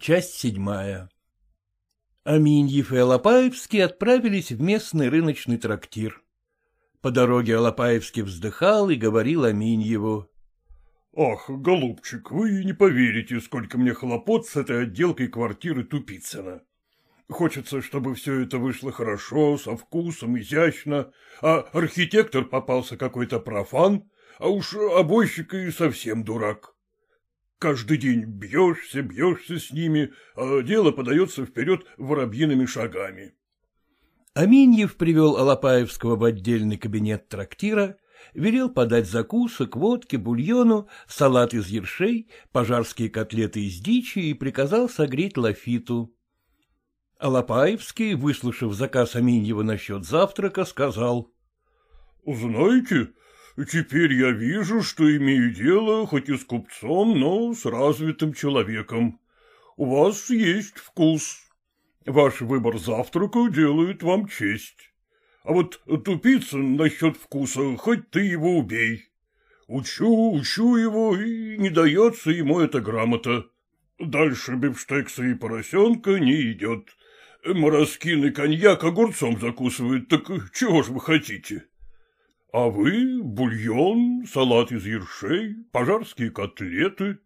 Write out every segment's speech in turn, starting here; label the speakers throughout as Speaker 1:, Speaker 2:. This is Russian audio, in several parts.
Speaker 1: Часть седьмая Аминьев и Алапаевский отправились в местный рыночный трактир. По дороге Алапаевский вздыхал и говорил Аминьеву.
Speaker 2: — Ах, голубчик, вы не поверите, сколько мне хлопот с этой отделкой квартиры Тупицына. Хочется, чтобы все это вышло хорошо, со вкусом, изящно, а архитектор попался какой-то профан, а уж обойщик и совсем дурак. Каждый день бьешься, бьешься с ними, а дело подается вперед воробьиными шагами.
Speaker 1: Аминьев привел Алапаевского в отдельный кабинет трактира, велел подать закусок, водки, бульону, салат из ершей, пожарские котлеты из дичи и приказал согреть лафиту. Алапаевский, выслушав заказ Аминьева насчет завтрака, сказал.
Speaker 2: — Знаете, Теперь я вижу, что имею дело хоть и с купцом, но с развитым человеком. У вас есть вкус. Ваш выбор завтрака делает вам честь. А вот тупица насчет вкуса, хоть ты его убей. Учу, учу его, и не дается ему эта грамота. Дальше бифштекса и поросенка не идет. Мороскин и коньяк огурцом закусывают, так чего ж вы хотите? А вы — бульон, салат из ершей, пожарские котлеты.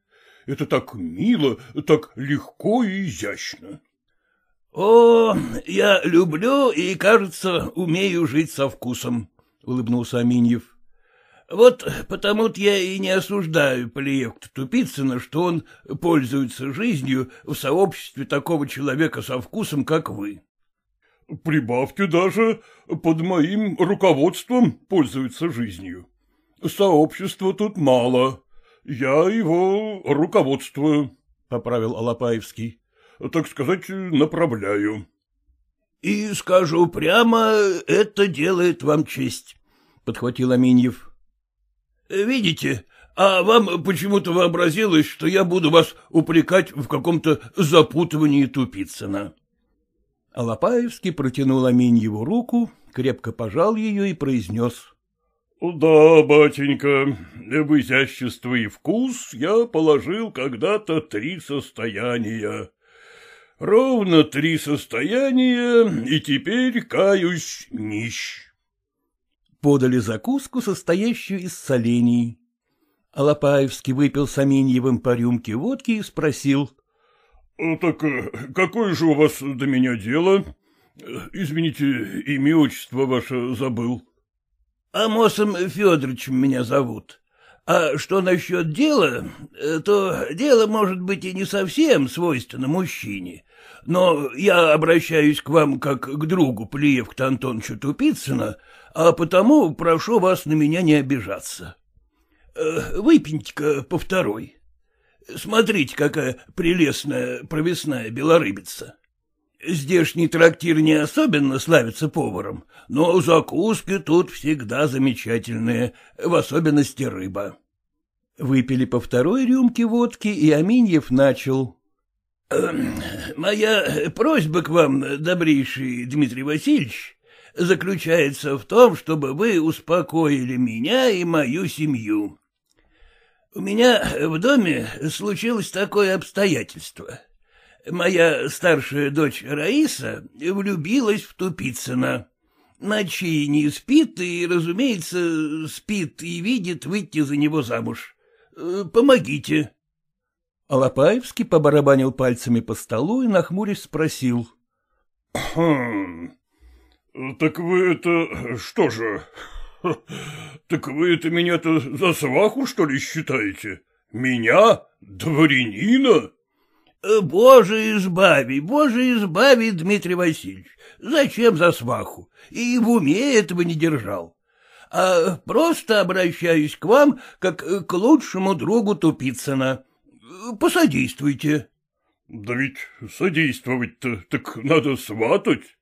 Speaker 2: Это так мило, так легко и изящно.
Speaker 1: — О, я люблю и, кажется, умею жить со вкусом, — улыбнулся Аминьев. — Вот потому-то я и не осуждаю Полиевка Тупицына, что он пользуется жизнью в сообществе такого человека со вкусом, как вы.
Speaker 2: Прибавьте даже, под моим руководством пользуется жизнью. Сообщества тут мало. Я его руководствую, — поправил Алапаевский. — Так сказать, направляю.
Speaker 1: — И скажу прямо, это делает вам честь, — подхватил Аминьев. — Видите, а вам почему-то вообразилось, что я буду вас упрекать в каком-то запутывании Тупицына. Алапаевский протянул Аминьеву руку, крепко пожал ее и произнес.
Speaker 2: — Да, батенька, в изящество и вкус я положил когда-то три состояния. Ровно три состояния, и теперь, каюсь, нищ.
Speaker 1: Подали закуску, состоящую из солений. Алапаевский выпил с Аминьевым по рюмке водки и спросил.
Speaker 2: Э, — Так э, какое же у вас до меня дело? Извините, имя отчество ваше забыл.
Speaker 1: — Амосом Федоровичем меня зовут. А что насчет дела, э, то дело может быть и не совсем свойственно мужчине, но я обращаюсь к вам как к другу Плиевка Антоновича Тупицына, а потому прошу вас на меня не обижаться. Выпейте-ка по второй. Смотрите, какая прелестная провесная белорыбица. Здешний трактир не особенно славится поваром, но закуски тут всегда замечательные, в особенности рыба. Выпили по второй рюмке водки, и Аминьев начал. «Эм, — Моя просьба к вам, добрейший Дмитрий Васильевич, заключается в том, чтобы вы успокоили меня и мою семью. У меня в доме случилось такое обстоятельство. Моя старшая дочь Раиса влюбилась в Тупицына. Ночи не спит и, разумеется, спит и видит выйти за него замуж. Помогите. Алапаевский побарабанил пальцами по столу и, нахмурясь, спросил.
Speaker 2: — Хм, так вы это что же, так вы это меня-то за сваху, что ли, считаете? Меня? Дворянина?
Speaker 1: Э, боже избави, боже избави, Дмитрий Васильевич. Зачем за сваху? И в уме этого не держал. А просто обращаюсь к вам, как к лучшему другу Тупицына. Посодействуйте.
Speaker 2: Да ведь содействовать-то так надо сватать.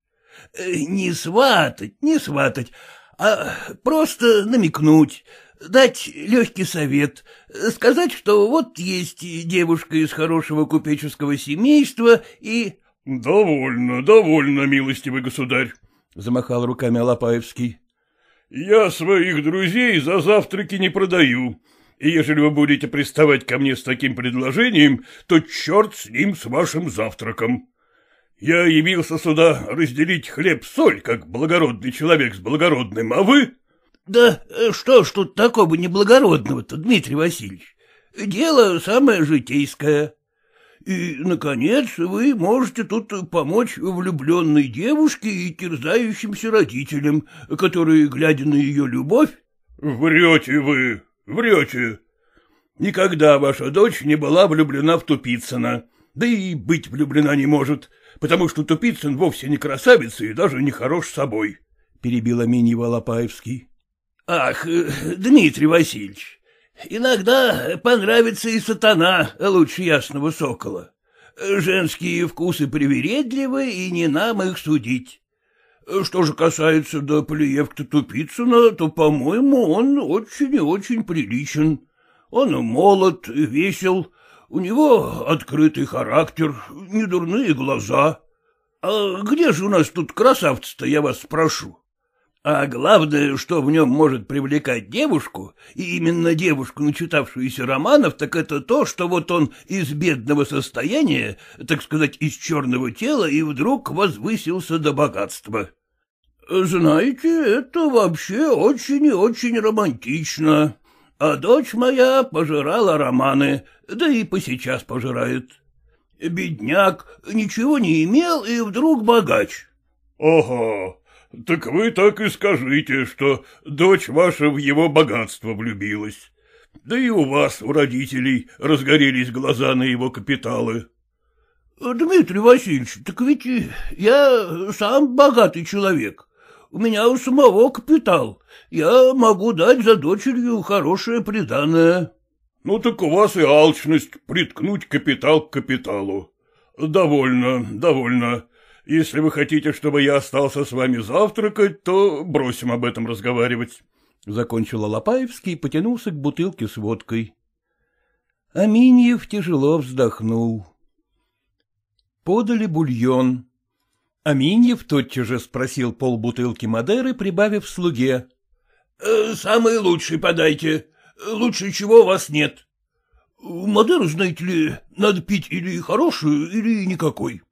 Speaker 1: Э, не сватать, не сватать, а просто намекнуть, дать легкий совет, сказать, что вот есть девушка из хорошего купеческого семейства и...
Speaker 2: — Довольно, довольно, милостивый государь, —
Speaker 1: замахал руками Алапаевский.
Speaker 2: — Я своих друзей за завтраки не продаю, И ежели вы будете приставать ко мне с таким предложением, то черт с ним, с вашим завтраком. Я явился сюда разделить хлеб-соль, как благородный человек с благородным, а вы...
Speaker 1: — Да э, что ж тут такого неблагородного-то, Дмитрий Васильевич? Дело самое житейское. И, наконец, вы можете тут помочь влюбленной девушке и терзающимся родителям, которые, глядя на ее любовь...
Speaker 2: — Врете вы, врете.
Speaker 1: Никогда ваша дочь не была влюблена в Тупицына, да и быть влюблена не может, потому что Тупицын вовсе не красавица и даже не хорош собой, — перебил Аминьева Лопаевский. — Ах, э, Дмитрий Васильевич, Иногда понравится и сатана лучше ясного сокола. Женские вкусы привередливы, и не нам их судить. Что же касается до Полиевка Тупицына, то, по-моему, он очень и очень приличен. Он молод, весел, у него открытый характер, недурные глаза. А где же у нас тут красавцы-то, я вас спрошу? А главное, что в нем может привлекать девушку, и именно девушку, начитавшуюся романов, так это то, что вот он из бедного состояния, так сказать, из черного тела, и вдруг возвысился до богатства. Знаете, это вообще очень и очень романтично. А дочь моя пожирала романы, да и посейчас пожирает. Бедняк ничего не имел и вдруг богач.
Speaker 2: — Ого, так вы так и скажите, что дочь ваша в его богатство влюбилась. Да и у вас, у родителей, разгорелись глаза на его капиталы.
Speaker 1: — Дмитрий Васильевич, так ведь я сам богатый человек. У меня у самого капитал. Я могу дать за дочерью хорошее приданное.
Speaker 2: — Ну так у вас и алчность приткнуть капитал к капиталу. Довольно, довольно. Если вы хотите, чтобы я остался с вами завтракать, то бросим об этом разговаривать.
Speaker 3: Закончил Алапаевский и потянулся к бутылке с водкой. Аминьев тяжело вздохнул. Подали бульон. Аминьев тотчас же спросил полбутылки Мадеры, прибавив слуге.
Speaker 1: «Э, — Самый лучший подайте. Лучше чего вас нет. Мадеру, знаете ли, надо пить или хорошую, или никакой.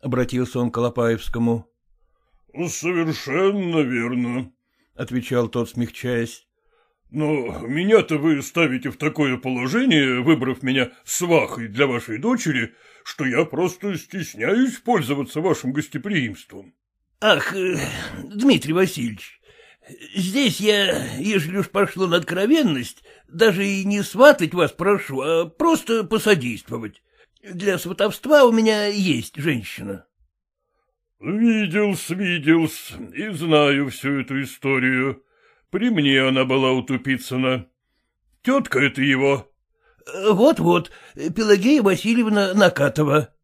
Speaker 1: — обратился он к Колопаевскому.
Speaker 2: — Совершенно верно, —
Speaker 3: отвечал тот, смягчаясь.
Speaker 2: — Но меня-то вы ставите в такое положение, выбрав меня свахой для вашей дочери, что я просто стесняюсь пользоваться вашим гостеприимством.
Speaker 1: — Ах, э, Дмитрий Васильевич, здесь я, ежели уж пошло на откровенность, даже и не сватать вас прошу, а просто посодействовать. Для сватовства у меня есть женщина.
Speaker 2: — Виделся, виделся, и знаю всю эту историю. При мне она была утупицына. Тетка это его.
Speaker 1: Вот — Вот-вот, Пелагея Васильевна Накатова.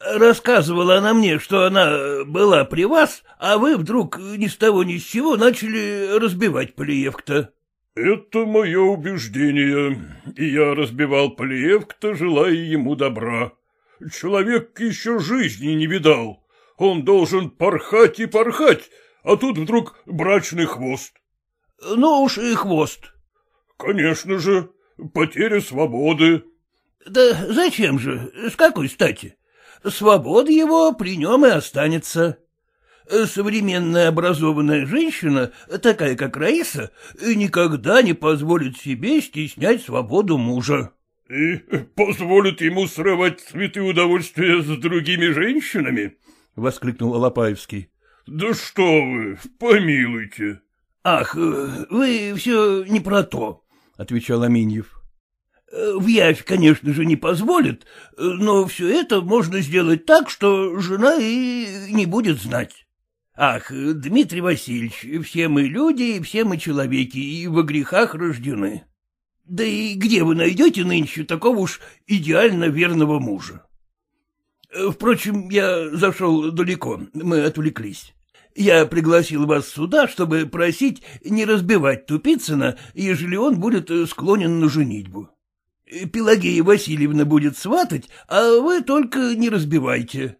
Speaker 1: Рассказывала она мне, что она была при вас, а вы вдруг ни с того ни с сего начали разбивать Полиевк-то.
Speaker 2: — Это мое убеждение, и я разбивал Полиевк-то, желая ему добра. Человек еще жизни не видал. Он должен порхать и порхать, а тут вдруг брачный хвост.
Speaker 1: — Ну уж и хвост.
Speaker 2: — Конечно же, потеря свободы.
Speaker 1: — Да зачем же, с какой стати? Свобода его при нем и останется. Современная образованная женщина, такая как Раиса, никогда не позволит себе стеснять свободу мужа.
Speaker 2: — И позволит ему срывать цветы удовольствия с другими женщинами?
Speaker 3: — воскликнул Алапаевский.
Speaker 2: — Да что вы, помилуйте.
Speaker 1: — Ах, вы все не про то, — отвечал Аминьев. — В явь, конечно же, не позволит, но все это можно сделать так, что жена и не будет знать. Ах, Дмитрий Васильевич, все мы люди, и все мы человеки, и во грехах рождены. Да и где вы найдете нынче такого уж идеально верного мужа? Впрочем, я зашел далеко, мы отвлеклись. Я пригласил вас сюда, чтобы просить не разбивать Тупицына, ежели он будет склонен на женитьбу. Пелагея Васильевна будет сватать, а вы только не разбивайте.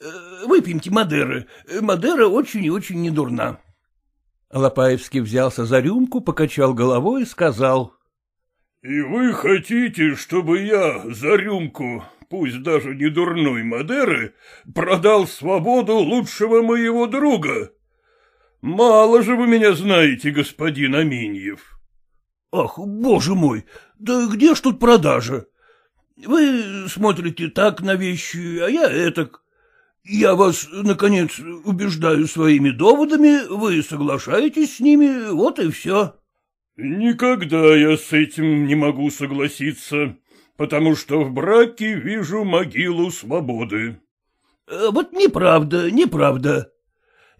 Speaker 1: Э, выпьемте Мадеры. Мадера очень и очень недурна.
Speaker 3: Лопаевский взялся за рюмку, покачал головой и сказал.
Speaker 2: И вы хотите, чтобы я за рюмку, пусть даже не дурной Мадеры, продал свободу лучшего моего друга? Мало же вы меня знаете, господин Аминьев.
Speaker 1: Ах, боже мой, да где ж тут продажа? Вы смотрите так на вещи, а я этак. Я вас, наконец, убеждаю своими доводами, вы соглашаетесь с ними, вот и все.
Speaker 2: Никогда я с этим не могу согласиться, потому что в браке вижу могилу свободы.
Speaker 1: Э, вот неправда, неправда.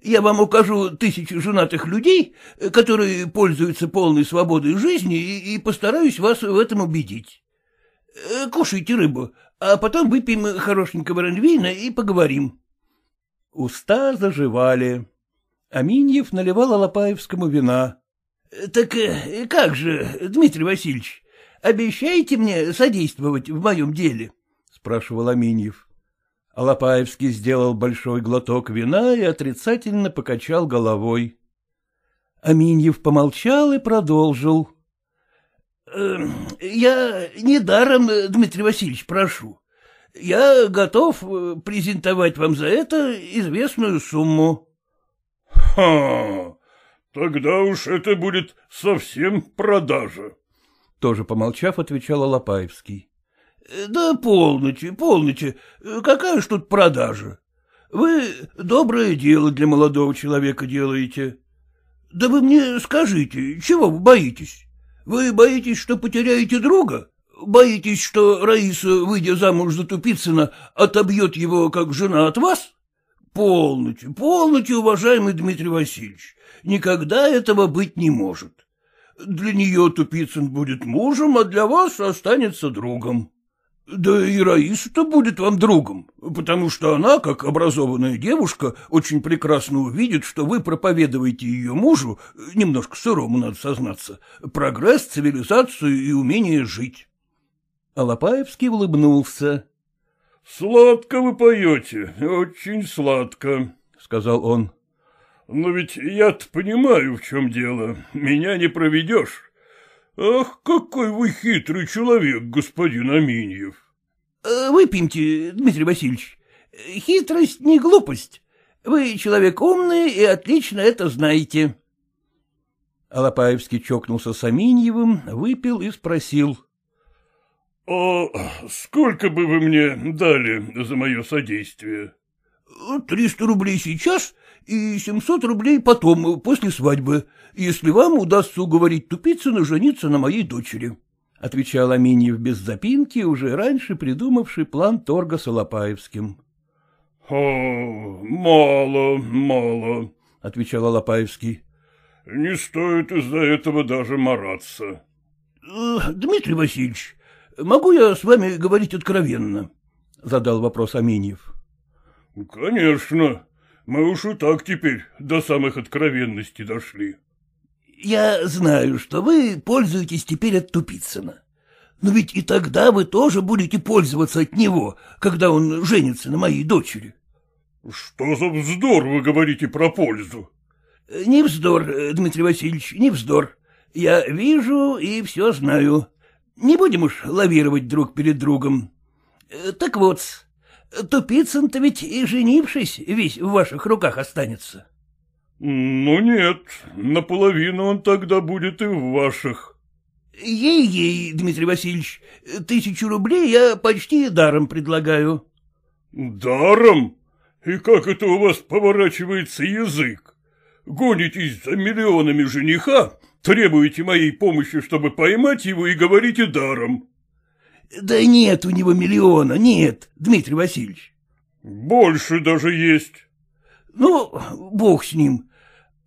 Speaker 1: Я вам укажу тысячу женатых людей, которые пользуются полной свободой жизни, и, постараюсь вас в этом убедить. Э, кушайте рыбу, а потом выпьем хорошенького ранвина и поговорим.
Speaker 3: Уста заживали. Аминьев наливал Алапаевскому вина.
Speaker 1: — Так э, как же, Дмитрий Васильевич, обещаете мне содействовать в моем деле? — спрашивал Аминьев.
Speaker 3: Алапаевский сделал большой глоток вина и отрицательно покачал головой. Аминьев помолчал и продолжил.
Speaker 1: Эм, — Я недаром, Дмитрий Васильевич, прошу. Я готов э, презентовать вам за это известную сумму.
Speaker 2: — Ха! Тогда уж это будет совсем продажа.
Speaker 3: Тоже помолчав, отвечал Алапаевский.
Speaker 1: — Да полноте, полноте, какая ж тут продажа? Вы доброе дело для молодого человека делаете. Да вы мне скажите, чего вы боитесь? Вы боитесь, что потеряете друга? Боитесь, что Раиса, выйдя замуж за Тупицына, отобьет его, как жена, от вас? Полноте, полноте, уважаемый Дмитрий Васильевич, никогда этого быть не может. Для нее Тупицын будет мужем, а для вас останется другом. Да и Раиса-то будет вам другом, потому что она, как образованная девушка, очень прекрасно увидит, что вы проповедуете ее мужу, немножко сырому надо сознаться, прогресс, цивилизацию и умение жить.
Speaker 3: Алапаевский улыбнулся.
Speaker 2: — Сладко вы поете, очень сладко, — сказал он. — Но ведь я-то понимаю, в чем дело, меня не проведешь. Ах, какой вы хитрый человек, господин Аминьев.
Speaker 1: Э, — Выпьемте, Дмитрий Васильевич. Хитрость не глупость. Вы человек умный и отлично это знаете.
Speaker 3: Алапаевский чокнулся с Аминьевым, выпил и спросил.
Speaker 2: — А сколько бы вы мне дали за мое содействие?
Speaker 1: — Триста рублей сейчас и семьсот рублей потом, после свадьбы, если вам удастся уговорить Тупицына жениться на моей дочери, — отвечал Аминьев без запинки, уже раньше придумавший план торга с Алапаевским.
Speaker 2: — О, мало, мало, — отвечал Алапаевский. — Не стоит из-за этого даже мараться.
Speaker 1: Э, — Дмитрий Васильевич, могу я с вами говорить откровенно? — задал вопрос Аминьев.
Speaker 2: — Конечно. Мы уж и так теперь до самых откровенностей дошли.
Speaker 1: — Я знаю, что вы пользуетесь теперь от Тупицына. Но ведь и тогда вы тоже будете пользоваться от него, когда он женится на моей дочери.
Speaker 2: — Что за вздор вы говорите про пользу?
Speaker 1: — Не вздор, Дмитрий Васильевич, не вздор. Я вижу и все знаю. Не будем уж лавировать друг перед другом. Так вот, Тупицын-то ведь и женившись весь в ваших руках останется.
Speaker 2: — Ну нет, наполовину он тогда будет и в ваших.
Speaker 1: Ей-ей, Дмитрий Васильевич, тысячу рублей я почти даром предлагаю.
Speaker 2: — Даром? И как это у вас поворачивается язык? Гонитесь за миллионами жениха, требуете моей помощи, чтобы поймать его, и говорите даром.
Speaker 1: — Да нет у него миллиона, нет, Дмитрий Васильевич.
Speaker 2: — Больше даже есть.
Speaker 1: — Ну, бог с ним.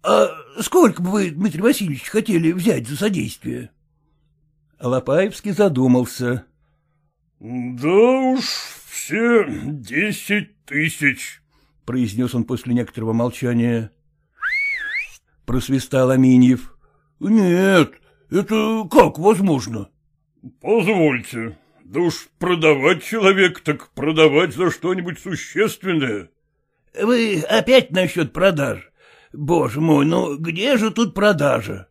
Speaker 1: А сколько бы вы, Дмитрий Васильевич, хотели взять за содействие?
Speaker 3: Алапаевский задумался.
Speaker 2: — Да уж все десять тысяч, —
Speaker 3: произнес он после некоторого молчания. Просвистал Аминьев.
Speaker 1: — Нет, это как возможно?
Speaker 2: — Позвольте, да уж продавать человек, так продавать за что-нибудь существенное.
Speaker 1: — Вы опять насчет продаж? Боже мой, ну где же тут продажа?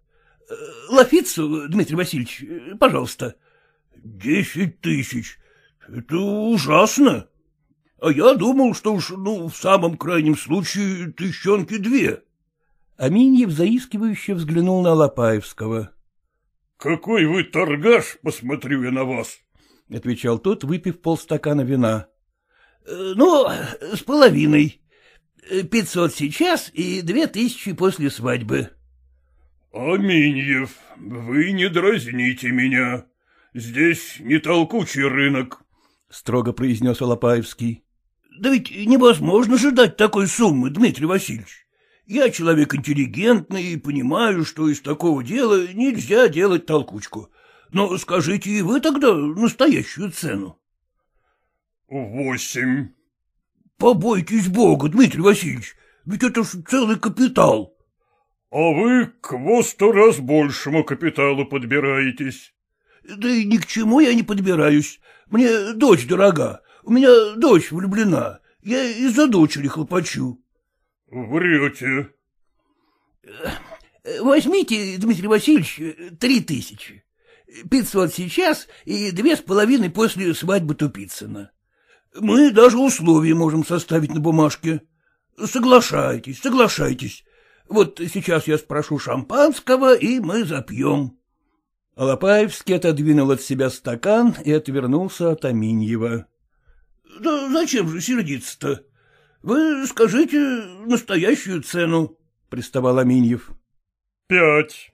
Speaker 1: Лафицу, Дмитрий Васильевич, пожалуйста.
Speaker 2: — Десять тысяч. Это ужасно. А я думал, что уж, ну, в самом крайнем случае, тыщенки две.
Speaker 3: Аминьев заискивающе взглянул на Лопаевского.
Speaker 2: — Какой вы торгаш, посмотрю я на вас, —
Speaker 3: отвечал тот, выпив полстакана вина.
Speaker 1: Э, — Ну, с половиной. Пятьсот сейчас и две тысячи после свадьбы.
Speaker 2: — Аминьев, вы не дразните меня. Здесь не толкучий рынок, —
Speaker 3: строго произнес Алапаевский.
Speaker 1: — Да ведь невозможно же дать такой суммы, Дмитрий Васильевич. Я человек интеллигентный и понимаю, что из такого дела нельзя делать толкучку. Но скажите и вы тогда настоящую цену.
Speaker 2: — Восемь.
Speaker 1: — Побойтесь бога, Дмитрий Васильевич, ведь это ж целый капитал.
Speaker 2: — А вы к во сто раз большему капиталу подбираетесь.
Speaker 1: — Да и ни к чему я не подбираюсь. Мне дочь дорога, у меня дочь влюблена, я из-за дочери хлопочу.
Speaker 2: — Врете.
Speaker 1: — Возьмите, Дмитрий Васильевич, три тысячи. Пятьсот сейчас и две с половиной после свадьбы Тупицына. Мы даже условия можем составить на бумажке. Соглашайтесь, соглашайтесь. Вот сейчас я спрошу шампанского, и мы запьем.
Speaker 3: Алапаевский отодвинул от себя стакан и отвернулся от Аминьева.
Speaker 1: — Да зачем же сердиться-то? Вы скажите настоящую цену, — приставал Аминьев.
Speaker 2: — Пять.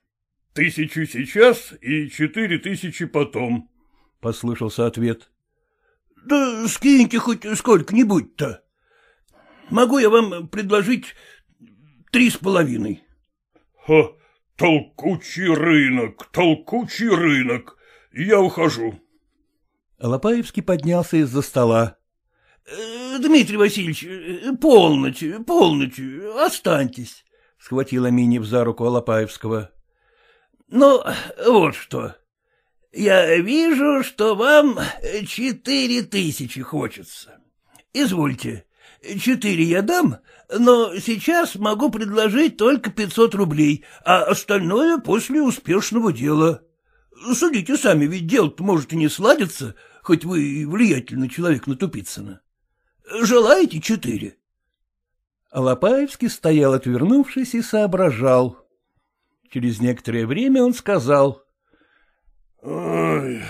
Speaker 2: Тысячу сейчас и четыре тысячи потом, —
Speaker 3: послышался ответ.
Speaker 1: — Да скиньте хоть сколько-нибудь-то. Могу я вам предложить три с половиной.
Speaker 2: — Ха, толкучий рынок, толкучий рынок. Я ухожу.
Speaker 3: Лопаевский поднялся из-за стола.
Speaker 1: «Э, — Дмитрий Васильевич, э, полночь, полночь, останьтесь, — схватила Минев за руку Алапаевского. — Ну, вот что. Я вижу, что вам четыре тысячи хочется. Извольте, четыре я дам, но сейчас могу предложить только пятьсот рублей, а остальное после успешного дела. Судите сами, ведь дело-то может и не сладиться, хоть вы и влиятельный человек на Тупицына. Желаете четыре?
Speaker 3: Алапаевский стоял, отвернувшись, и соображал. Через некоторое время он сказал.
Speaker 2: Ой,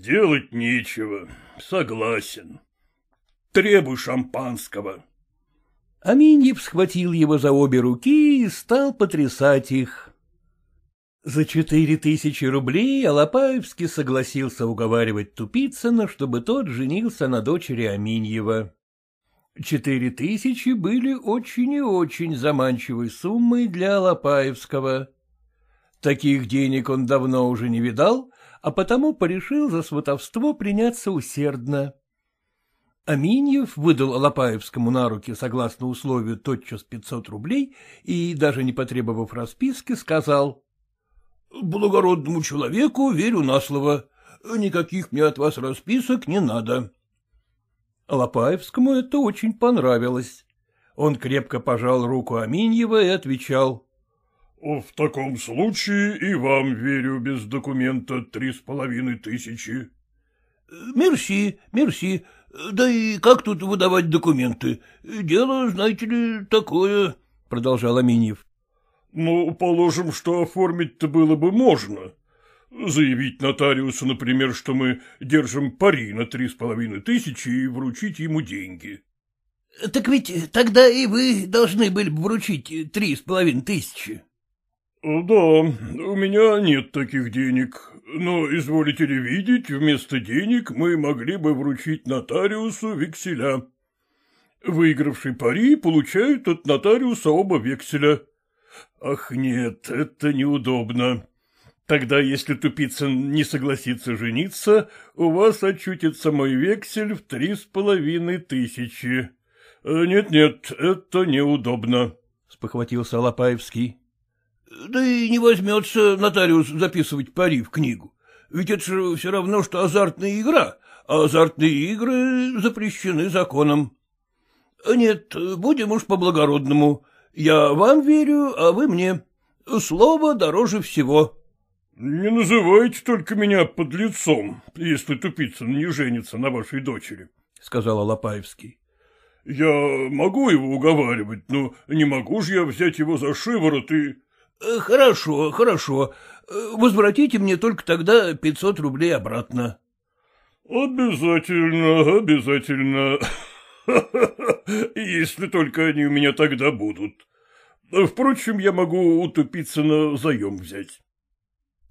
Speaker 2: делать нечего, согласен. Требуй шампанского.
Speaker 3: Аминьев схватил его за обе руки и стал потрясать их. За четыре тысячи рублей Алапаевский согласился уговаривать Тупицына, чтобы тот женился на дочери Аминьева. Четыре тысячи были очень и очень заманчивой суммой для Алапаевского. Таких денег он давно уже не видал, а потому порешил за сватовство приняться усердно. Аминьев выдал Алапаевскому на руки, согласно условию, тотчас пятьсот рублей и, даже не потребовав расписки, сказал.
Speaker 1: — Благородному человеку верю на слово. Никаких мне от вас расписок не надо.
Speaker 3: Алапаевскому это очень понравилось. Он крепко пожал руку Аминьева и отвечал.
Speaker 2: В таком случае и вам верю без документа три с половиной тысячи.
Speaker 1: Мерси, мерси. Да и как тут выдавать документы? Дело, знаете ли, такое, — продолжал Аминьев.
Speaker 2: Ну, положим, что оформить-то было бы можно. Заявить нотариусу, например, что мы держим пари на три с половиной тысячи и вручить ему деньги.
Speaker 1: — Так ведь тогда и вы должны были бы вручить три с половиной тысячи.
Speaker 2: Да, у меня нет таких денег, но, изволите ли видеть, вместо денег мы могли бы вручить нотариусу векселя. Выигравший пари получают от нотариуса оба векселя. Ах нет, это неудобно. Тогда, если Тупицын не согласится жениться, у вас очутится мой вексель в три с половиной тысячи. Нет-нет, это неудобно, — спохватился Лопаевский.
Speaker 1: Да и не возьмется нотариус записывать пари в книгу. Ведь это же все равно, что азартная игра, а азартные игры запрещены законом. Нет, будем уж по-благородному. Я вам верю, а вы мне. Слово дороже всего.
Speaker 2: — Не называйте только меня под лицом, если Тупицын не женится на вашей дочери, — сказал Алапаевский. — Я могу его уговаривать, но не могу же я взять его за шиворот и...
Speaker 1: — Хорошо, хорошо. Возвратите мне только тогда пятьсот рублей обратно.
Speaker 2: — Обязательно, обязательно. Если только они у меня тогда будут. Впрочем, я могу утупиться на заем взять.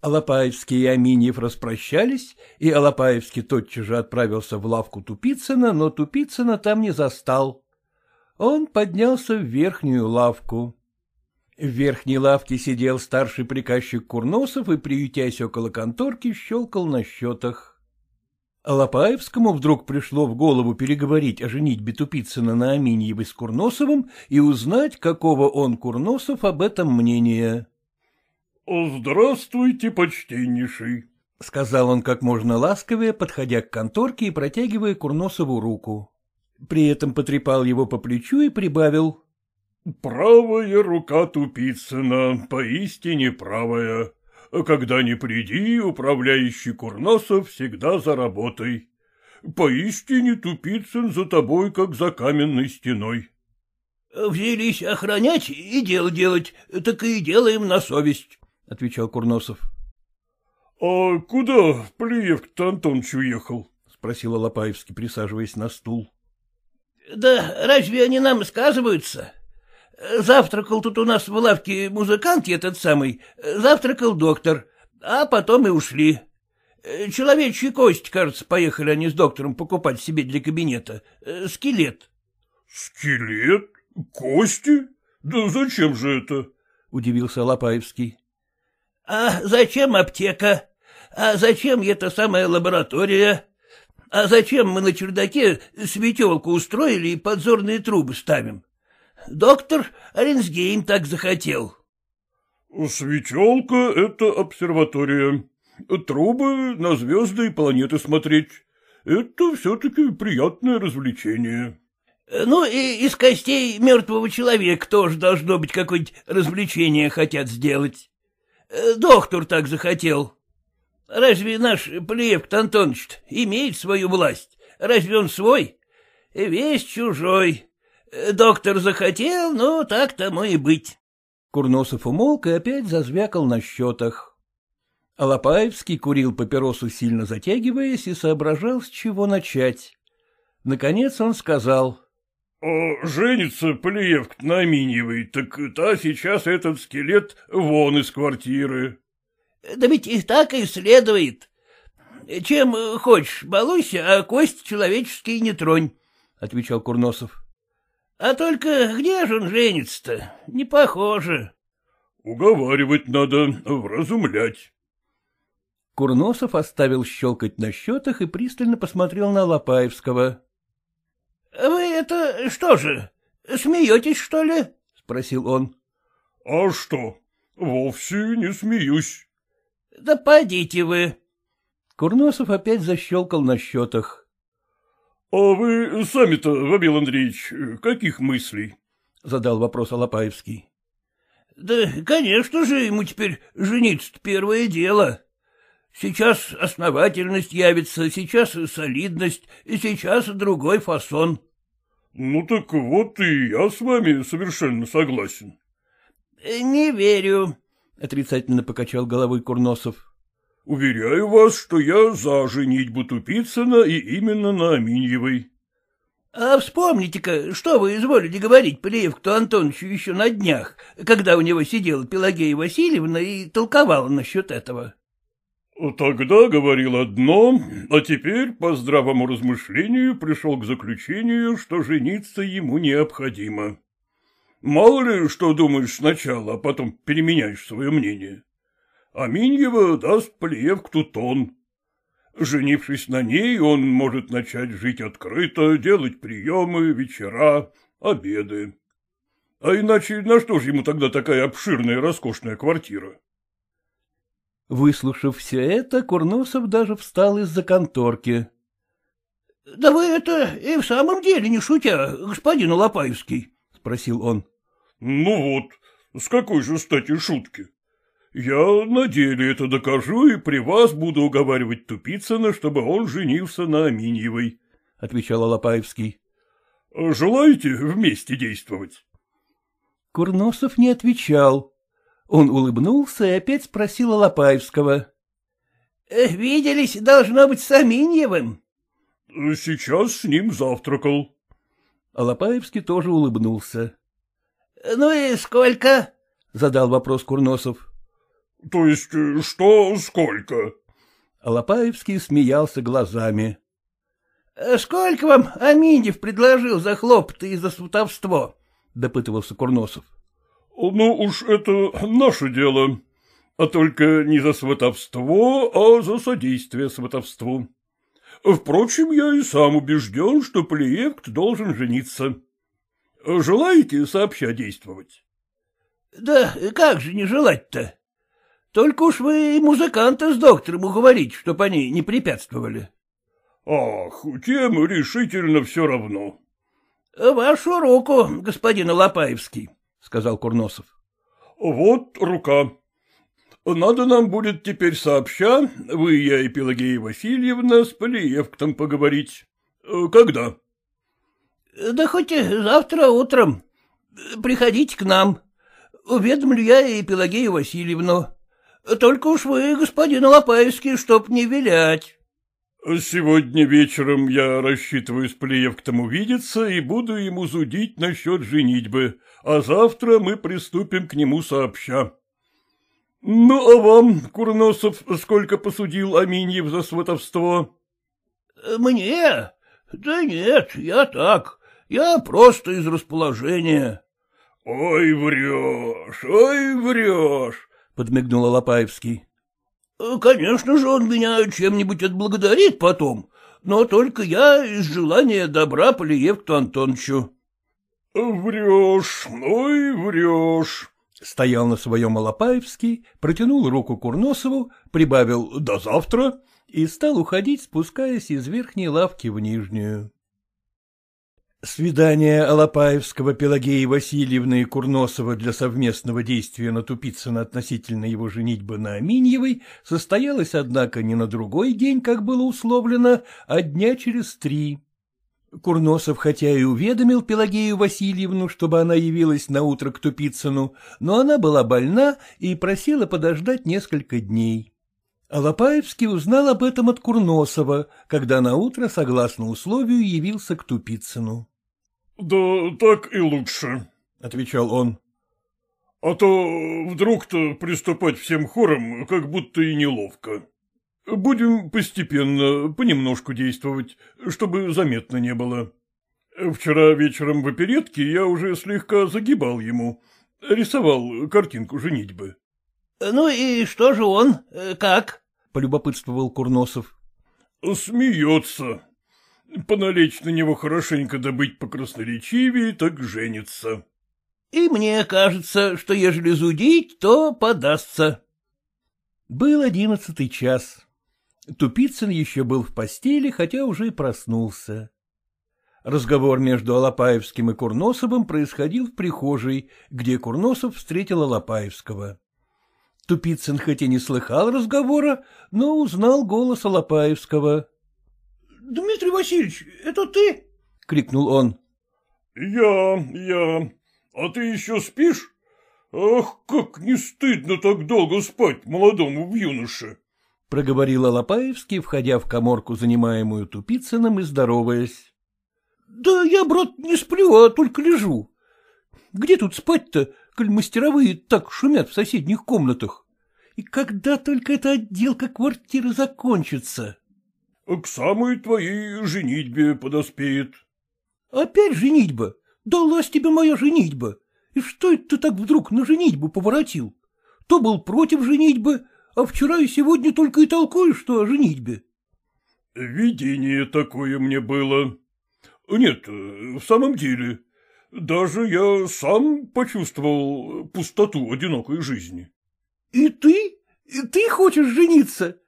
Speaker 3: Алапаевский и Аминьев распрощались, и Алапаевский тотчас же отправился в лавку Тупицына, но Тупицына там не застал. Он поднялся в верхнюю лавку. В верхней лавке сидел старший приказчик Курносов и, приютясь около конторки, щелкал на счетах. Алапаевскому вдруг пришло в голову переговорить о женитьбе Тупицына на Аминьевой с Курносовым и узнать, какого он, Курносов, об этом мнения.
Speaker 2: — Здравствуйте, почтеннейший, —
Speaker 3: сказал он как можно ласковее, подходя к конторке и протягивая Курносову руку. При этом потрепал его по плечу и прибавил.
Speaker 2: — Правая рука Тупицына, поистине правая. Когда не приди, управляющий Курносов всегда за работой. Поистине Тупицын за тобой, как за каменной стеной.
Speaker 1: — Взялись охранять и дело делать, так и делаем на совесть, — отвечал Курносов.
Speaker 2: — А куда Плиев-то Антонович уехал?
Speaker 3: — спросил Алапаевский, присаживаясь на стул.
Speaker 1: — Да разве они нам сказываются? Завтракал тут у нас в лавке музыкант этот самый, завтракал доктор, а потом и ушли. Человечьи кости, кажется, поехали они с доктором покупать себе для кабинета. Скелет.
Speaker 2: — Скелет? Кости? Да зачем же это?
Speaker 3: — удивился Лопаевский.
Speaker 1: — А зачем аптека? А зачем эта самая лаборатория? А зачем мы на чердаке светелку устроили и подзорные трубы ставим? Доктор Ренсгейм так захотел.
Speaker 2: — Светелка — это обсерватория. Трубы на звезды и планеты смотреть. Это все-таки приятное развлечение.
Speaker 1: — Ну, и из костей мертвого человека тоже должно быть какое-нибудь развлечение хотят сделать. Доктор так захотел. Разве наш Плеев Антонович имеет свою власть? Разве он свой? Весь чужой. Доктор захотел, ну, так тому и быть.
Speaker 3: Курносов умолк и опять зазвякал на счетах. Алапаевский курил папиросу, сильно затягиваясь, и соображал, с чего начать. Наконец он сказал.
Speaker 2: «А — Женится Полиевк на Аминьевой, так та сейчас этот скелет вон из квартиры.
Speaker 1: — Да ведь и так и следует. Чем хочешь, балуйся, а кость человеческие не тронь, — отвечал Курносов. А только где же он женится-то? Не похоже.
Speaker 2: — Уговаривать надо, вразумлять.
Speaker 3: Курносов оставил щелкать на счетах и пристально посмотрел на Лопаевского.
Speaker 1: — Вы это что же, смеетесь, что ли? — спросил он.
Speaker 2: — А что, вовсе не смеюсь.
Speaker 1: — Да подите вы.
Speaker 3: Курносов опять защелкал на счетах.
Speaker 2: — А вы сами-то, Вавил Андреевич, каких мыслей? — задал вопрос Алапаевский.
Speaker 1: — Да, конечно же, ему теперь жениться первое дело. Сейчас основательность явится, сейчас солидность, и сейчас другой фасон.
Speaker 2: — Ну так вот и я с вами совершенно согласен.
Speaker 1: — Не верю, —
Speaker 3: отрицательно покачал головой Курносов.
Speaker 2: — Уверяю вас, что я за женитьбу Тупицына и именно на Аминьевой.
Speaker 1: — А вспомните-ка, что вы изволили говорить Плеевку Антоновичу еще на днях, когда у него сидела Пелагея Васильевна и толковала насчет этого.
Speaker 2: — Тогда говорил одно, а теперь, по здравому размышлению, пришел к заключению, что жениться ему необходимо. Мало ли, что думаешь сначала, а потом переменяешь свое мнение. Аминьева даст Плеевку тон. Женившись на ней, он может начать жить открыто, делать приемы, вечера, обеды. А иначе на что же ему тогда такая обширная роскошная квартира?
Speaker 3: Выслушав все это, Курносов даже встал из-за конторки.
Speaker 1: — Да вы это и в самом деле не шутя, господин Лопаевский? — спросил он.
Speaker 2: — Ну вот, С какой же стати шутки? Я на деле это докажу и при вас буду уговаривать Тупицына, чтобы он женился на Аминьевой, — отвечал Алапаевский. — Желаете вместе действовать?
Speaker 3: Курносов не отвечал. Он улыбнулся и опять спросил Алапаевского.
Speaker 1: — Виделись, должно быть, с Аминьевым.
Speaker 2: — Сейчас с ним завтракал.
Speaker 3: Алапаевский тоже улыбнулся.
Speaker 1: — Ну и сколько?
Speaker 3: — задал вопрос Курносов.
Speaker 2: — То есть э, что сколько?
Speaker 3: Алапаевский смеялся глазами.
Speaker 1: — Сколько вам Аминьев предложил за хлопоты и за сватовство?
Speaker 3: — допытывался Курносов.
Speaker 2: — Ну уж это наше дело, а только не за сватовство, а за содействие сватовству. Впрочем, я и сам убежден, что Плеевкт должен жениться. Желаете сообща действовать?
Speaker 1: — Да как же не желать-то? Только уж вы музыканта с доктором уговорите, чтоб они не препятствовали.
Speaker 2: — Ах, тем решительно все равно.
Speaker 1: — Вашу руку, господин Лопаевский, — сказал Курносов.
Speaker 2: — Вот рука. Надо нам будет теперь сообща, вы, я и Пелагея Васильевна, с Полиевктом поговорить. Когда?
Speaker 1: — Да хоть завтра утром. Приходите к нам. Уведомлю я и Пелагею Васильевну. Только уж вы, господин Лопаевский, чтоб не вилять.
Speaker 2: — Сегодня вечером я рассчитываю с Плеевктом увидеться и буду ему зудить насчет женитьбы, а завтра мы приступим к нему сообща. — Ну, а вам, Курносов, сколько посудил Аминьев за сватовство?
Speaker 1: — Мне? Да нет, я так. Я просто из расположения.
Speaker 2: — Ой, врешь, ой, врешь, —
Speaker 3: подмигнул Алапаевский.
Speaker 1: — Конечно же, он меня чем-нибудь отблагодарит потом, но только я из желания добра Полиевкту Антоновичу.
Speaker 2: — Врешь, ой, врешь, —
Speaker 3: стоял на своем Алапаевский, протянул руку Курносову, прибавил «до завтра» и стал уходить, спускаясь из верхней лавки в нижнюю. Свидание Алапаевского, Пелагеи Васильевны и Курносова для совместного действия на Тупицына относительно его женитьбы на Аминьевой состоялось, однако, не на другой день, как было условлено, а дня через три. Курносов хотя и уведомил Пелагею Васильевну, чтобы она явилась на утро к Тупицыну, но она была больна и просила подождать несколько дней. Алапаевский узнал об этом от Курносова, когда на утро, согласно условию, явился к Тупицыну.
Speaker 2: — Да так и лучше, — отвечал он. — А то вдруг-то приступать всем хором как будто и неловко. Будем постепенно, понемножку действовать, чтобы заметно не было. Вчера вечером в оперетке я уже слегка загибал ему, рисовал картинку женитьбы.
Speaker 1: — Ну и что же он, как?
Speaker 3: — полюбопытствовал Курносов.
Speaker 2: — Смеется, Поналечь на него хорошенько добыть покрасноречивее, так женится.
Speaker 1: — И мне кажется, что ежели зудить, то подастся.
Speaker 3: Был одиннадцатый час. Тупицын еще был в постели, хотя уже и проснулся. Разговор между Алапаевским и Курносовым происходил в прихожей, где Курносов встретил Алапаевского. Тупицын хоть и не слыхал разговора, но узнал голос Алапаевского.
Speaker 1: — Дмитрий Васильевич, это ты?
Speaker 3: — крикнул он.
Speaker 2: — Я, я. А ты еще спишь? Ах, как не стыдно так долго спать молодому в юноше!
Speaker 3: — проговорил Алапаевский, входя в коморку, занимаемую Тупицыным, и здороваясь.
Speaker 1: — Да я, брат, не сплю, а только лежу. Где тут спать-то, коль мастеровые так шумят в соседних комнатах? И когда только эта отделка квартиры закончится?
Speaker 2: — к самой твоей женитьбе подоспеет.
Speaker 1: — Опять женитьба? Далась тебе моя женитьба. И что это ты так вдруг на женитьбу поворотил? То был против женитьбы, а вчера и сегодня только и толкуешь, что о женитьбе.
Speaker 2: — Видение такое мне было. Нет, в самом деле, даже я сам почувствовал пустоту одинокой жизни.
Speaker 1: — И ты? И ты хочешь жениться?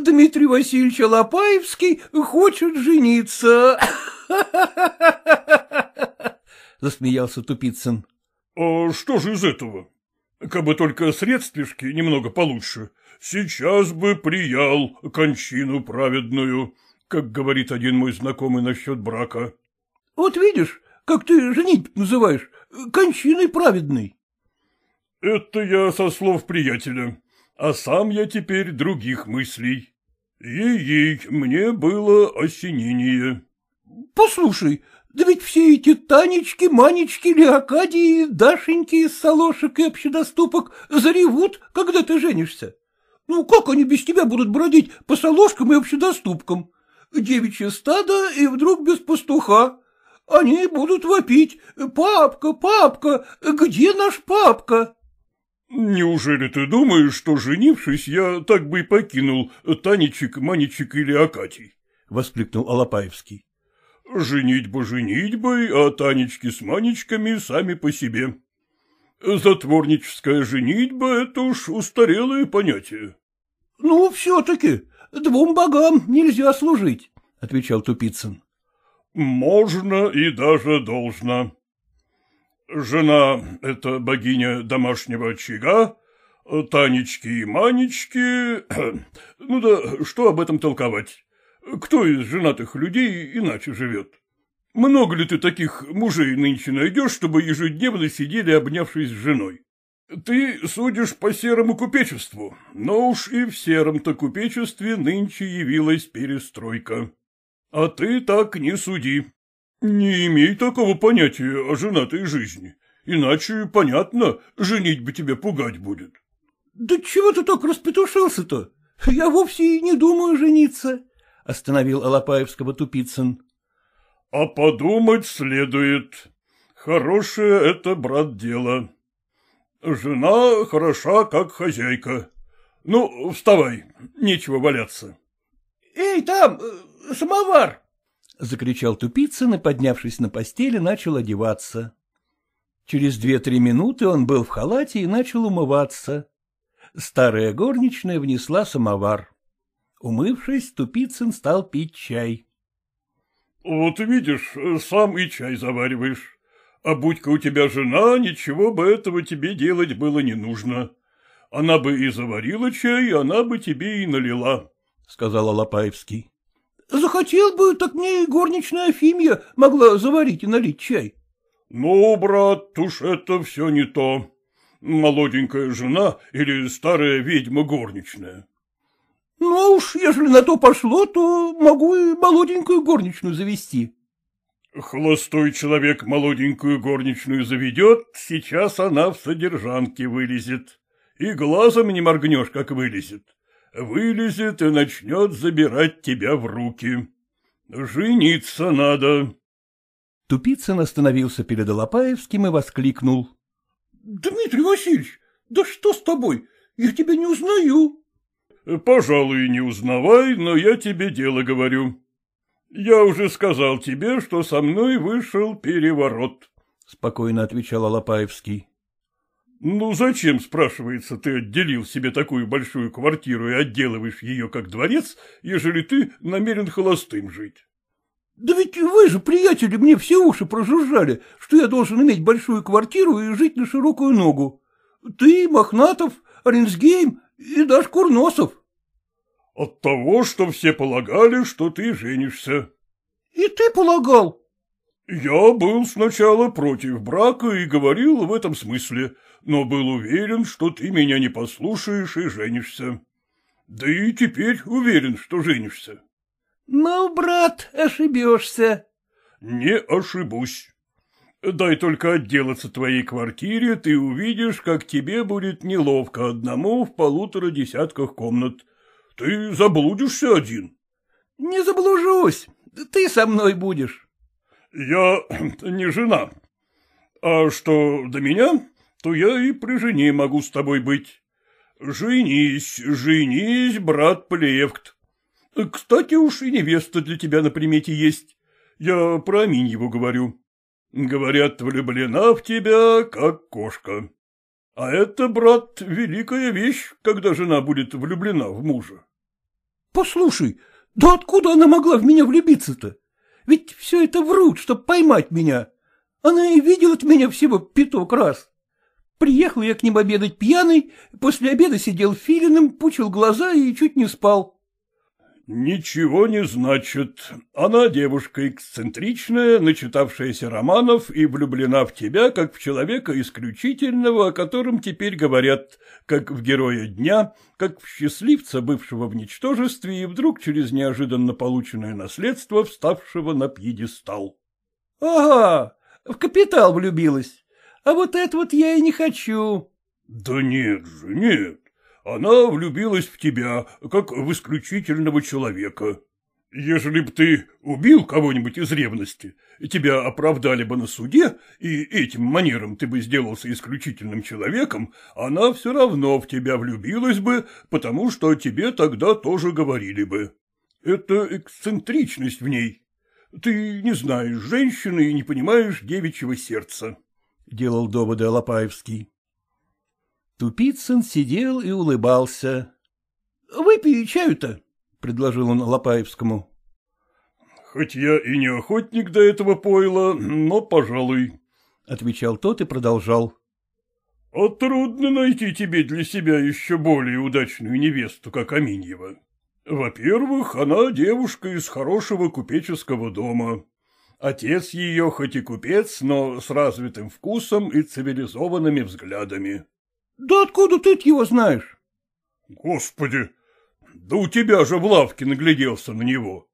Speaker 1: Дмитрий Васильевич Алапаевский хочет жениться.
Speaker 3: Засмеялся Тупицын.
Speaker 2: — А что же из этого? как бы только средствишки немного получше, сейчас бы приял кончину праведную, как говорит один мой знакомый насчет брака.
Speaker 1: — Вот видишь, как ты женить называешь, кончиной праведной.
Speaker 2: — Это я со слов приятеля, а сам я теперь других мыслей. Ей-ей, мне было осенение.
Speaker 1: — Послушай, да ведь все эти Танечки, Манечки, Леокадии, Дашеньки из Солошек и общедоступок заревут, когда ты женишься. Ну, как они без тебя будут бродить по Солошкам и общедоступкам? Девичье стадо и вдруг без пастуха. Они будут вопить. «Папка, папка, где наш папка?»
Speaker 2: Неужели ты думаешь, что, женившись, я так бы и покинул Танечек, Манечек или Акатий?
Speaker 3: — воскликнул Алапаевский.
Speaker 2: — Женитьба женитьбой, а Танечки с Манечками сами по себе. Затворническая женитьба — это уж устарелое понятие.
Speaker 1: — Ну, все-таки, двум богам нельзя служить, — отвечал Тупицын.
Speaker 2: — Можно и даже должно. Жена — это богиня домашнего очага, Танечки и Манечки... Ну да что об этом толковать? Кто из женатых людей иначе живет? Много ли ты таких мужей нынче найдешь, чтобы ежедневно сидели, обнявшись с женой? Ты судишь по серому купечеству, но уж и в сером-то купечестве нынче явилась перестройка. А ты так не суди. Не имей такого понятия о женатой жизни, иначе, понятно, женить бы тебя пугать будет.
Speaker 1: — Да чего ты так распетушился-то? Я вовсе и не думаю жениться, — остановил Алапаевского Тупицын.
Speaker 2: — А подумать следует. Хорошее это, брат, дело. Жена хороша, как хозяйка. Ну, вставай, нечего валяться.
Speaker 1: — Эй, там, э, самовар!
Speaker 3: — закричал Тупицын и, поднявшись на постели, начал одеваться. Через две-три минуты он был в халате и начал умываться. Старая горничная внесла самовар. Умывшись, Тупицын стал пить чай.
Speaker 2: — Вот видишь, сам и чай завариваешь. А будь-ка у тебя жена, ничего бы этого тебе делать было не нужно. Она бы и заварила чай, она бы тебе и налила, — сказал Алапаевский.
Speaker 1: Захотел бы, так мне и горничная Афимья могла заварить и налить чай.
Speaker 2: — Ну, брат, уж это все не то. Молоденькая жена или старая ведьма горничная.
Speaker 1: — Ну уж, ежели на то пошло, то могу и молоденькую горничную завести.
Speaker 2: — Холостой человек молоденькую горничную заведет, сейчас она в содержанке вылезет. И глазом не моргнешь, как вылезет вылезет и начнет забирать тебя в руки. Жениться надо.
Speaker 3: Тупицын остановился перед Алапаевским и воскликнул.
Speaker 1: — Дмитрий Васильевич, да что с тобой? Я тебя не узнаю.
Speaker 2: — Пожалуй, не узнавай, но я тебе дело говорю. Я уже сказал тебе, что со мной вышел переворот, —
Speaker 3: спокойно отвечал Алапаевский.
Speaker 2: Ну, зачем, спрашивается, ты отделил себе такую большую квартиру и отделываешь ее как дворец, ежели ты намерен холостым жить?
Speaker 1: Да ведь вы же, приятели, мне все уши прожужжали, что я должен иметь большую квартиру и жить на широкую ногу. Ты, Мохнатов, Оренсгейм и даже Курносов.
Speaker 2: От того, что все полагали, что ты женишься.
Speaker 1: И ты полагал?
Speaker 2: Я был сначала против брака и говорил в этом смысле, но был уверен, что ты меня не послушаешь и женишься. Да и теперь уверен, что женишься.
Speaker 1: — Ну, брат, ошибешься.
Speaker 2: — Не ошибусь. Дай только отделаться твоей квартире, ты увидишь, как тебе будет неловко одному в полутора десятках комнат. Ты заблудишься один.
Speaker 1: — Не заблужусь, ты со мной будешь.
Speaker 2: — Я не жена. А что до меня, то я и при жене могу с тобой быть. Женись, женись, брат Плевкт. Кстати, уж и невеста для тебя на примете есть. Я про Аминьеву говорю. Говорят, влюблена в тебя, как кошка. А это, брат, великая вещь, когда жена будет влюблена в мужа.
Speaker 1: Послушай, да откуда она могла в меня влюбиться-то? Ведь все это врут, чтоб поймать меня. Она и видела меня всего пяток раз. Приехал я к ним обедать пьяный, после обеда сидел филином, пучил глаза и чуть не спал.
Speaker 2: — Ничего не значит. Она девушка эксцентричная, начитавшаяся романов и влюблена в тебя, как в человека исключительного, о котором теперь говорят, как в героя дня, как в счастливца, бывшего в ничтожестве и вдруг через неожиданно полученное наследство, вставшего на пьедестал.
Speaker 1: — Ага, в капитал влюбилась. А вот это вот я и не хочу.
Speaker 2: — Да нет же, нет. Она влюбилась в тебя, как в исключительного человека. Ежели б ты убил кого-нибудь из ревности, тебя оправдали бы на суде, и этим манером ты бы сделался исключительным человеком, она все равно в тебя влюбилась бы, потому что тебе тогда тоже говорили бы. Это эксцентричность в ней. Ты не знаешь женщины и не понимаешь девичьего сердца.
Speaker 1: — делал доводы Алапаевский. Тупицын сидел и улыбался. — Выпей чаю-то, — предложил он Лопаевскому.
Speaker 2: — Хоть я и не охотник до этого пойла, но, пожалуй, —
Speaker 1: отвечал тот и продолжал.
Speaker 2: — А трудно найти тебе для себя еще более удачную невесту, как Аминьева. Во-первых, она девушка из хорошего купеческого дома. Отец ее хоть и купец, но с развитым вкусом и цивилизованными взглядами.
Speaker 1: — Да откуда ты его знаешь?
Speaker 2: — Господи, да у тебя же в лавке нагляделся на него.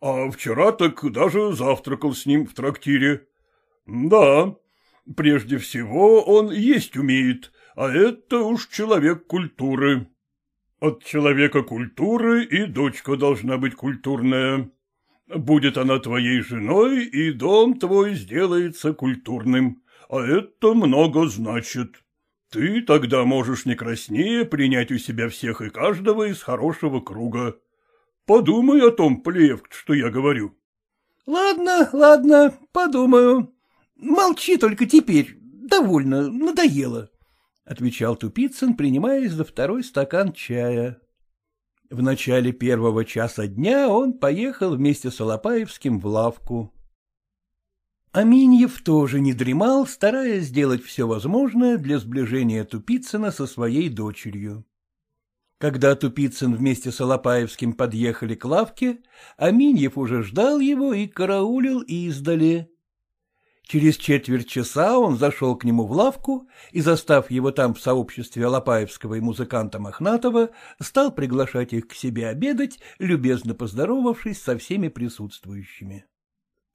Speaker 2: А вчера так даже завтракал с ним в трактире. Да, прежде всего он есть умеет, а это уж человек культуры. От человека культуры и дочка должна быть культурная. Будет она твоей женой, и дом твой сделается культурным, а это много значит. Ты тогда можешь не краснее принять у себя всех и каждого из хорошего круга. Подумай о том, Плевк, что я говорю.
Speaker 1: — Ладно, ладно, подумаю. Молчи только теперь, довольно, надоело, — отвечал Тупицын, принимаясь за второй стакан чая. В начале первого часа дня он поехал вместе с Алапаевским в лавку. Аминьев тоже не дремал, стараясь сделать все возможное для сближения Тупицына со своей дочерью. Когда Тупицын вместе с Алапаевским подъехали к лавке, Аминьев уже ждал его и караулил издали. Через четверть часа он зашел к нему в лавку и, застав его там в сообществе Алапаевского и музыканта Мохнатова, стал приглашать их к себе обедать, любезно поздоровавшись со всеми присутствующими.
Speaker 4: —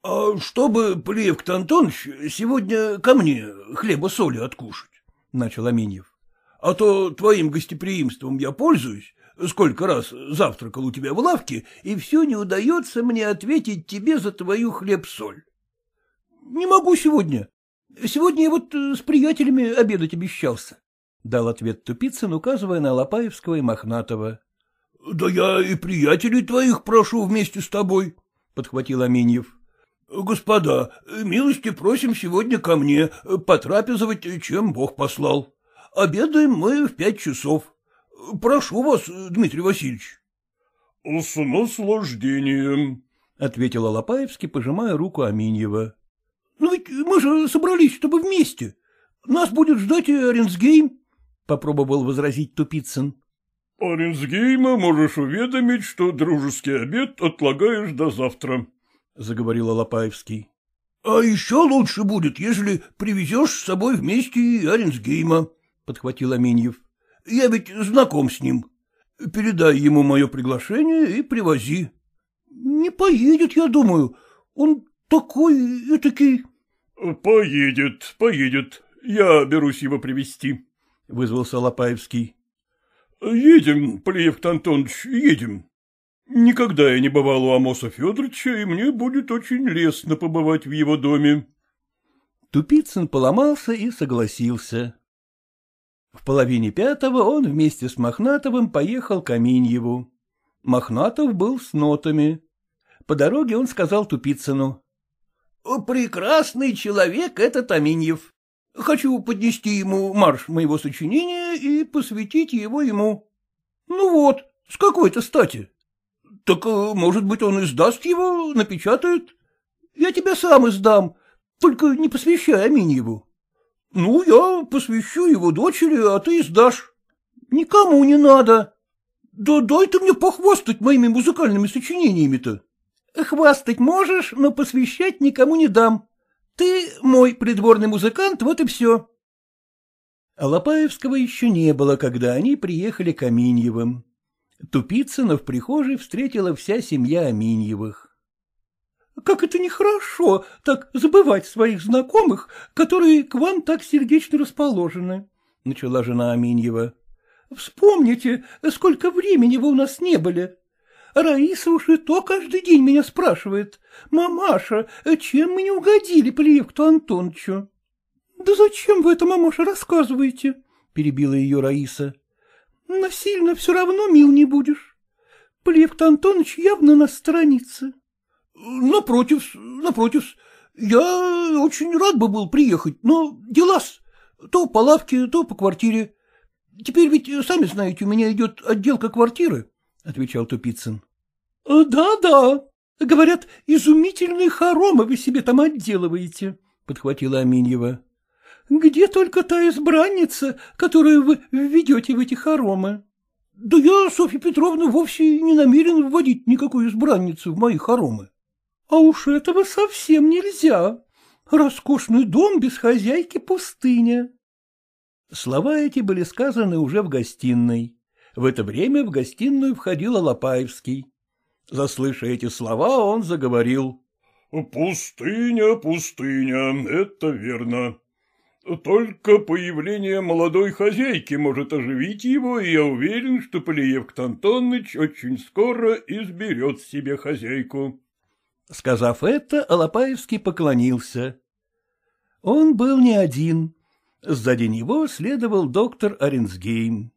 Speaker 4: А чтобы, Плевк Антонович, сегодня ко мне хлеба-соли откушать, — начал Аминьев. — А то твоим гостеприимством я пользуюсь, сколько раз завтракал у тебя в лавке, и все не удается мне ответить тебе за твою хлеб-соль. — Не могу сегодня. Сегодня я вот с приятелями обедать обещался, — дал ответ Тупицын, указывая на Лопаевского и Мохнатого. — Да я и приятелей твоих прошу вместе с тобой, — подхватил Аминьев. — Господа, милости просим сегодня ко мне потрапезовать, чем Бог послал. Обедаем мы в пять часов. Прошу вас, Дмитрий Васильевич.
Speaker 2: — С наслаждением, —
Speaker 1: ответил Алапаевский, пожимая руку Аминьева. — Но ведь мы же собрались, чтобы вместе. Нас будет ждать и Оренсгейм, — попробовал возразить Тупицын.
Speaker 2: — Оренсгейма можешь уведомить, что дружеский обед отлагаешь до завтра, — заговорил Алапаевский.
Speaker 4: — А еще лучше будет, если привезешь с собой вместе и Оренсгейма, — подхватил Аминьев. — Я ведь знаком с ним. Передай ему мое приглашение и привози. — Не поедет, я думаю. Он такой этакий...
Speaker 2: — Поедет, поедет. Я берусь его привести, вызвался Лопаевский. — Едем, Плеев Антонович, едем. Никогда я не бывал у Амоса Федоровича, и мне будет очень лестно побывать в его доме.
Speaker 1: Тупицын поломался и согласился. В половине пятого он вместе с Мохнатовым поехал к Аминьеву. Мохнатов был с нотами. По дороге он сказал Тупицыну. — Прекрасный человек этот Аминьев. Хочу поднести ему марш моего сочинения и посвятить его ему. — Ну вот, с какой-то стати. Так, э, может быть, он издаст его, напечатает? Я тебя сам издам, только не посвящай Аминьеву. Ну, я посвящу его дочери, а ты сдашь. Никому не надо. Да дай ты мне похвастать моими музыкальными сочинениями-то. Хвастать можешь, но посвящать никому не дам. Ты мой придворный музыкант, вот и все.
Speaker 3: Алапаевского еще не было, когда они приехали к Аминьевым. Тупицына в прихожей встретила вся семья Аминьевых.
Speaker 1: — Как это нехорошо, так забывать своих знакомых, которые к вам так сердечно расположены, — начала жена Аминьева. — Вспомните, сколько времени вы у нас не были. Раиса уж и то каждый день меня спрашивает. «Мамаша, чем мы не угодили Плеевкту Антоновичу?» «Да зачем вы это, мамаша, рассказываете?» — перебила ее Раиса. «Насильно все равно мил не будешь. Плевк Антонович явно на странице». «Напротив, напротив, я очень рад бы был приехать, но дела-с, то по лавке, то по квартире. Теперь ведь, сами знаете, у меня идет отделка квартиры», — отвечал Тупицын. «Да-да, говорят, изумительные хоромы вы себе там отделываете», — подхватила Аминьева. «Где только та избранница, которую вы введете в эти хоромы?» «Да я, Софья Петровна, вовсе не намерен вводить никакую избранницу в мои хоромы». «А уж этого совсем нельзя. Роскошный дом без хозяйки пустыня».
Speaker 3: Слова эти были сказаны уже в гостиной. В это время в гостиную входил Алапаевский. Заслыша эти слова, он заговорил.
Speaker 2: — Пустыня, пустыня, это верно. Только появление молодой хозяйки может оживить его, и я уверен, что Полиевк Антонович очень скоро изберет себе хозяйку.
Speaker 3: Сказав это, Алапаевский поклонился. Он был не один. Сзади него следовал доктор Оренсгейм.